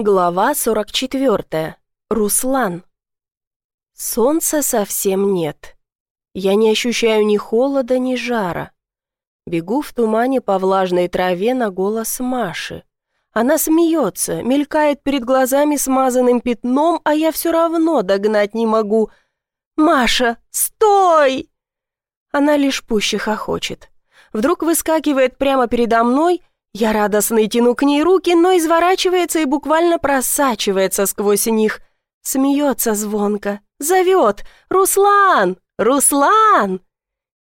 Глава 44. Руслан. Солнца совсем нет. Я не ощущаю ни холода, ни жара. Бегу в тумане по влажной траве на голос Маши. Она смеется, мелькает перед глазами смазанным пятном, а я все равно догнать не могу. «Маша, стой!» Она лишь пуще хохочет. Вдруг выскакивает прямо передо мной я радостно тяну к ней руки, но изворачивается и буквально просачивается сквозь них. Смеется звонко, зовет «Руслан! Руслан!»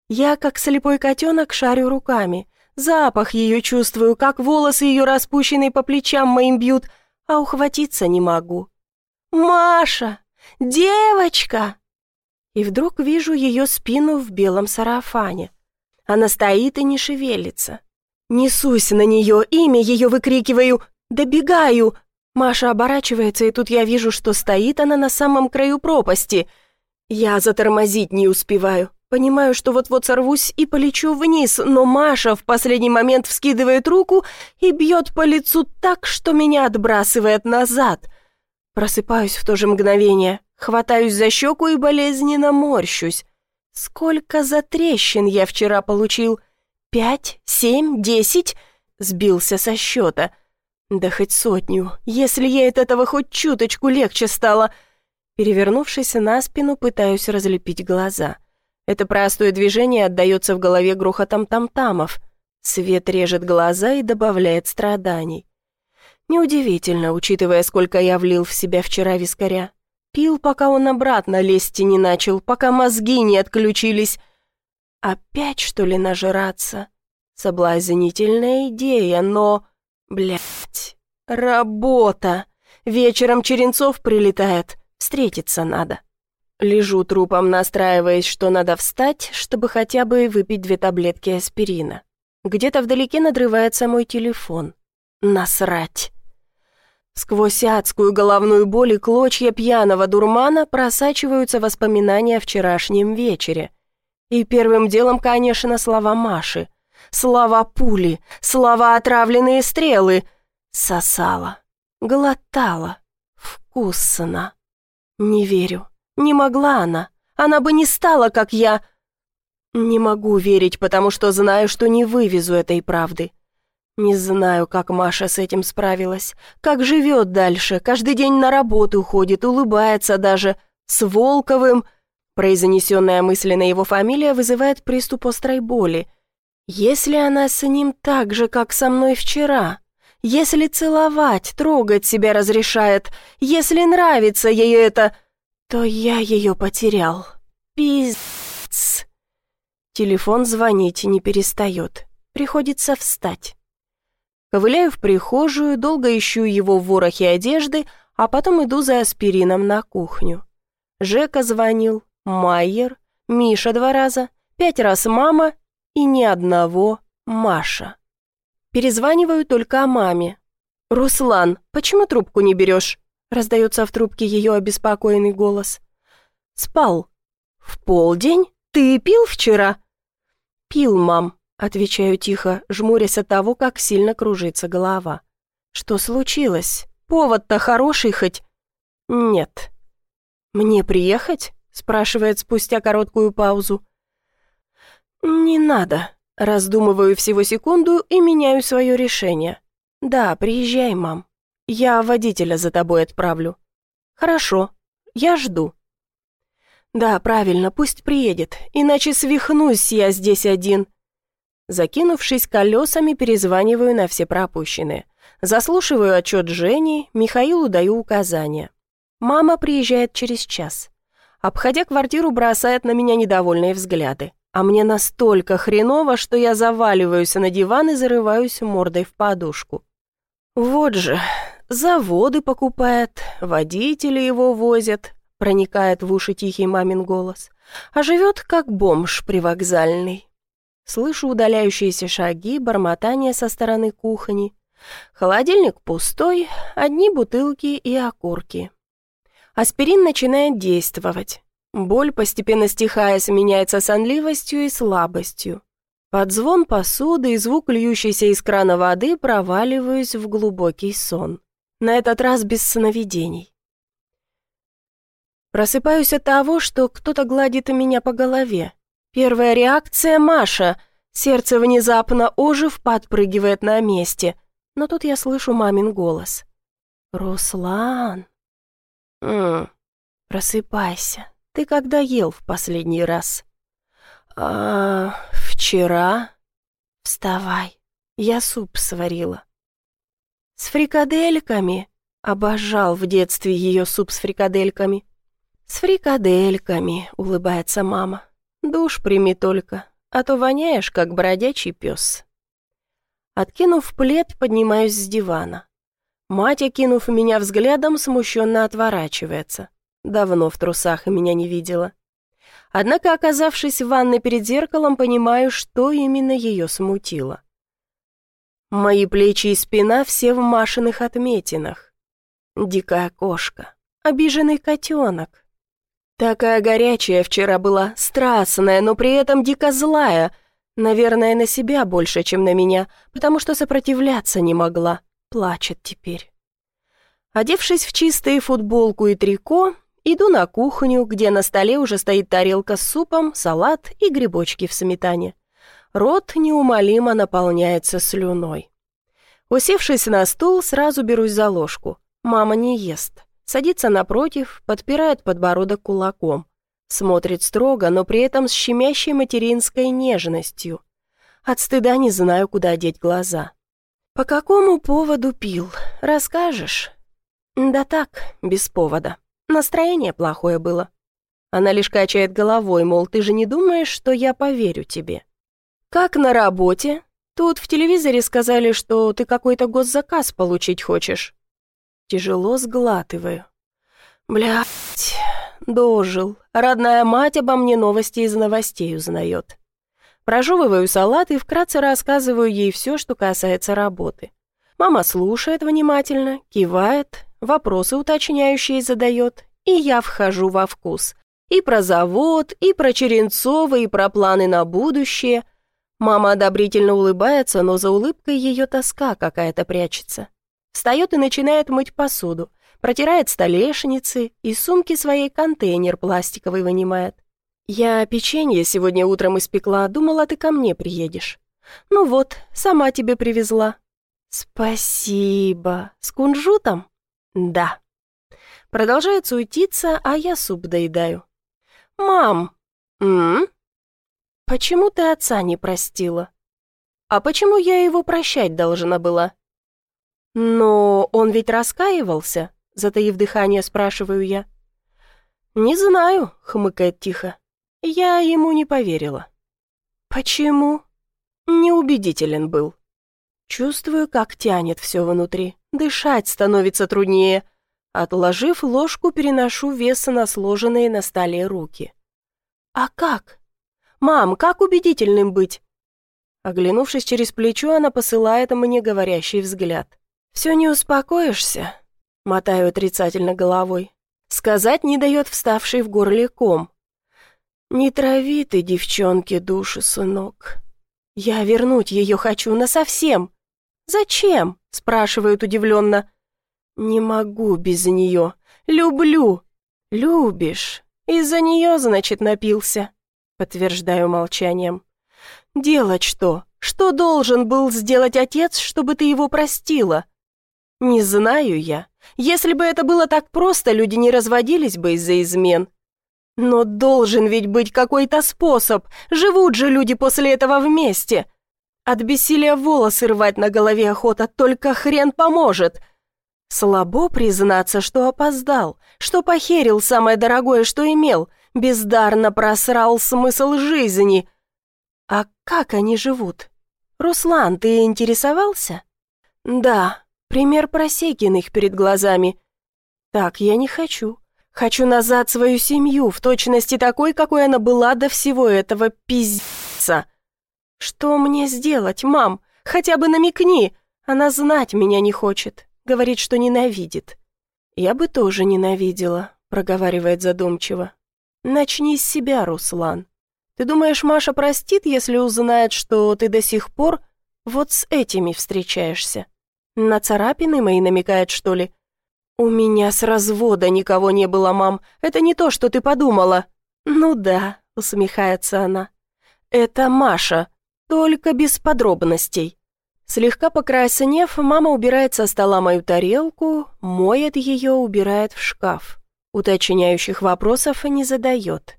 Я, как слепой котенок, шарю руками. Запах ее чувствую, как волосы ее распущенные по плечам моим бьют, а ухватиться не могу. «Маша! Девочка!» И вдруг вижу ее спину в белом сарафане. Она стоит и не шевелится. Несусь на нее, имя ее выкрикиваю, добегаю. Маша оборачивается, и тут я вижу, что стоит она на самом краю пропасти. Я затормозить не успеваю. Понимаю, что вот-вот сорвусь и полечу вниз, но Маша в последний момент вскидывает руку и бьет по лицу так, что меня отбрасывает назад. Просыпаюсь в то же мгновение, хватаюсь за щеку и болезненно морщусь. Сколько затрещин я вчера получил — Пять? Семь? Десять?» Сбился со счета. «Да хоть сотню, если ей от этого хоть чуточку легче стало». Перевернувшись на спину, пытаюсь разлепить глаза. Это простое движение отдается в голове грохотом там-тамов. Свет режет глаза и добавляет страданий. Неудивительно, учитывая, сколько я влил в себя вчера вискаря. Пил, пока он обратно лезть не начал, пока мозги не отключились. Опять, что ли, нажраться? Соблазнительная идея, но... Блять, работа. Вечером Черенцов прилетает, встретиться надо. Лежу трупом, настраиваясь, что надо встать, чтобы хотя бы выпить две таблетки аспирина. Где-то вдалеке надрывается мой телефон. Насрать. Сквозь адскую головную боль и клочья пьяного дурмана просачиваются воспоминания о вчерашнем вечере. И первым делом, конечно, слова Маши. Слова пули, слова отравленные стрелы. Сосала, глотала, вкусно. Не верю, не могла она. Она бы не стала, как я. Не могу верить, потому что знаю, что не вывезу этой правды. Не знаю, как Маша с этим справилась, как живет дальше, каждый день на работу ходит, улыбается даже, с Волковым, Произнесенная мысленно его фамилия вызывает приступ острой боли. Если она с ним так же, как со мной вчера, если целовать, трогать себя разрешает, если нравится ей это, то я ее потерял. Пиздец. Телефон звонить не перестает. Приходится встать. Ковыляю в прихожую, долго ищу его в ворохе одежды, а потом иду за аспирином на кухню. Жека звонил, Майер, Миша два раза, пять раз мама и ни одного Маша. Перезваниваю только о маме. «Руслан, почему трубку не берешь?» раздается в трубке ее обеспокоенный голос. «Спал». «В полдень? Ты пил вчера?» «Пил, мам», — отвечаю тихо, жмурясь от того, как сильно кружится голова. «Что случилось? Повод-то хороший хоть?» «Нет». «Мне приехать?» Спрашивает спустя короткую паузу. «Не надо», раздумываю всего секунду и меняю свое решение. «Да, приезжай, мам. Я водителя за тобой отправлю». «Хорошо, я жду». «Да, правильно, пусть приедет, иначе свихнусь я здесь один». Закинувшись колесами, перезваниваю на все пропущенные. Заслушиваю отчет Жени, Михаилу даю указания. Мама приезжает через час. Обходя квартиру, бросает на меня недовольные взгляды. А мне настолько хреново, что я заваливаюсь на диван и зарываюсь мордой в подушку. Вот же, заводы покупает, водители его возят, проникает в уши тихий мамин голос, а живет как бомж привокзальный. Слышу удаляющиеся шаги, бормотание со стороны кухни. Холодильник пустой, одни бутылки и окурки. Аспирин начинает действовать. Боль, постепенно стихая, сменяется сонливостью и слабостью. Под звон посуды и звук льющейся из крана воды проваливаюсь в глубокий сон. На этот раз без сновидений. Просыпаюсь от того, что кто-то гладит меня по голове. Первая реакция — Маша. Сердце внезапно ожив, подпрыгивает на месте. Но тут я слышу мамин голос. «Руслан!» «М просыпайся. Ты когда ел в последний раз?» «А, вчера?» «Вставай, я суп сварила». «С фрикадельками?» Обожал в детстве ее суп с фрикадельками. «С фрикадельками», — улыбается мама. «Душ прими только, а то воняешь, как бродячий пес». Откинув плед, поднимаюсь с дивана. Мать, окинув меня взглядом, смущенно отворачивается. Давно в трусах и меня не видела. Однако, оказавшись в ванной перед зеркалом, понимаю, что именно ее смутило. Мои плечи и спина все в Машиных отметинах. Дикая кошка, обиженный котенок. Такая горячая вчера была, страстная, но при этом дико злая. Наверное, на себя больше, чем на меня, потому что сопротивляться не могла. Плачет теперь. Одевшись в чистые футболку и трико, Иду на кухню, где на столе уже стоит тарелка с супом, салат и грибочки в сметане. Рот неумолимо наполняется слюной. Усевшись на стул, сразу берусь за ложку. Мама не ест. Садится напротив, подпирает подбородок кулаком. Смотрит строго, но при этом с щемящей материнской нежностью. От стыда не знаю, куда деть глаза. «По какому поводу пил? Расскажешь?» «Да так, без повода». Настроение плохое было. Она лишь качает головой, мол, ты же не думаешь, что я поверю тебе. Как на работе? Тут в телевизоре сказали, что ты какой-то госзаказ получить хочешь. Тяжело сглатываю. Блядь, дожил. Родная мать обо мне новости из новостей узнает. Прожевываю салат и вкратце рассказываю ей все, что касается работы. Мама слушает внимательно, кивает, вопросы уточняющие задает, и я вхожу во вкус. И про завод, и про Черенцова, и про планы на будущее. Мама одобрительно улыбается, но за улыбкой ее тоска какая-то прячется. Встает и начинает мыть посуду, протирает столешницы, и сумки своей контейнер пластиковый вынимает. «Я печенье сегодня утром испекла, думала, ты ко мне приедешь. Ну вот, сама тебе привезла». «Спасибо. С кунжутом?» Да. Продолжает суетиться, а я суп доедаю. «Мам!» «М? Почему ты отца не простила?» «А почему я его прощать должна была?» «Но он ведь раскаивался?» Затаив дыхание, спрашиваю я. «Не знаю», — хмыкает тихо. «Я ему не поверила». «Почему?» «Неубедителен был». Чувствую, как тянет все внутри. Дышать становится труднее. Отложив ложку, переношу веса на сложенные на столе руки. «А как? Мам, как убедительным быть?» Оглянувшись через плечо, она посылает мне говорящий взгляд. «Все не успокоишься?» Мотаю отрицательно головой. Сказать не дает вставший в горле ком. «Не трави ты, девчонке, душу, сынок. Я вернуть ее хочу насовсем. Зачем?» спрашивают удивленно. «Не могу без нее. Люблю». «Любишь. Из-за нее, значит, напился», подтверждаю молчанием. «Делать что? Что должен был сделать отец, чтобы ты его простила?» «Не знаю я. Если бы это было так просто, люди не разводились бы из-за измен. Но должен ведь быть какой-то способ. Живут же люди после этого вместе. От бессилия волосы рвать на голове охота, только хрен поможет. Слабо признаться, что опоздал, что похерил самое дорогое, что имел, бездарно просрал смысл жизни. А как они живут? Руслан, ты интересовался? Да, пример Просекиных перед глазами. Так я не хочу. Хочу назад свою семью, в точности такой, какой она была до всего этого пиздца. «Что мне сделать, мам? Хотя бы намекни. Она знать меня не хочет. Говорит, что ненавидит». «Я бы тоже ненавидела», — проговаривает задумчиво. «Начни с себя, Руслан. Ты думаешь, Маша простит, если узнает, что ты до сих пор вот с этими встречаешься? На царапины мои намекает, что ли? У меня с развода никого не было, мам. Это не то, что ты подумала. Ну да, усмехается она. Это Маша, только без подробностей. Слегка покраснев, мама убирает со стола мою тарелку, моет ее, убирает в шкаф. Уточняющих вопросов не задает.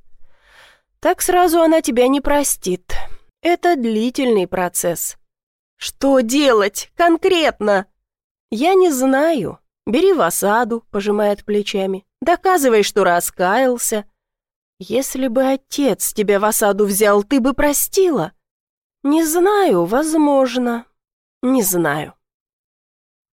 Так сразу она тебя не простит. Это длительный процесс. Что делать конкретно? Я не знаю. Бери в осаду, пожимает плечами. Доказывай, что раскаялся. Если бы отец тебя в осаду взял, ты бы простила? Не знаю, возможно. Не знаю.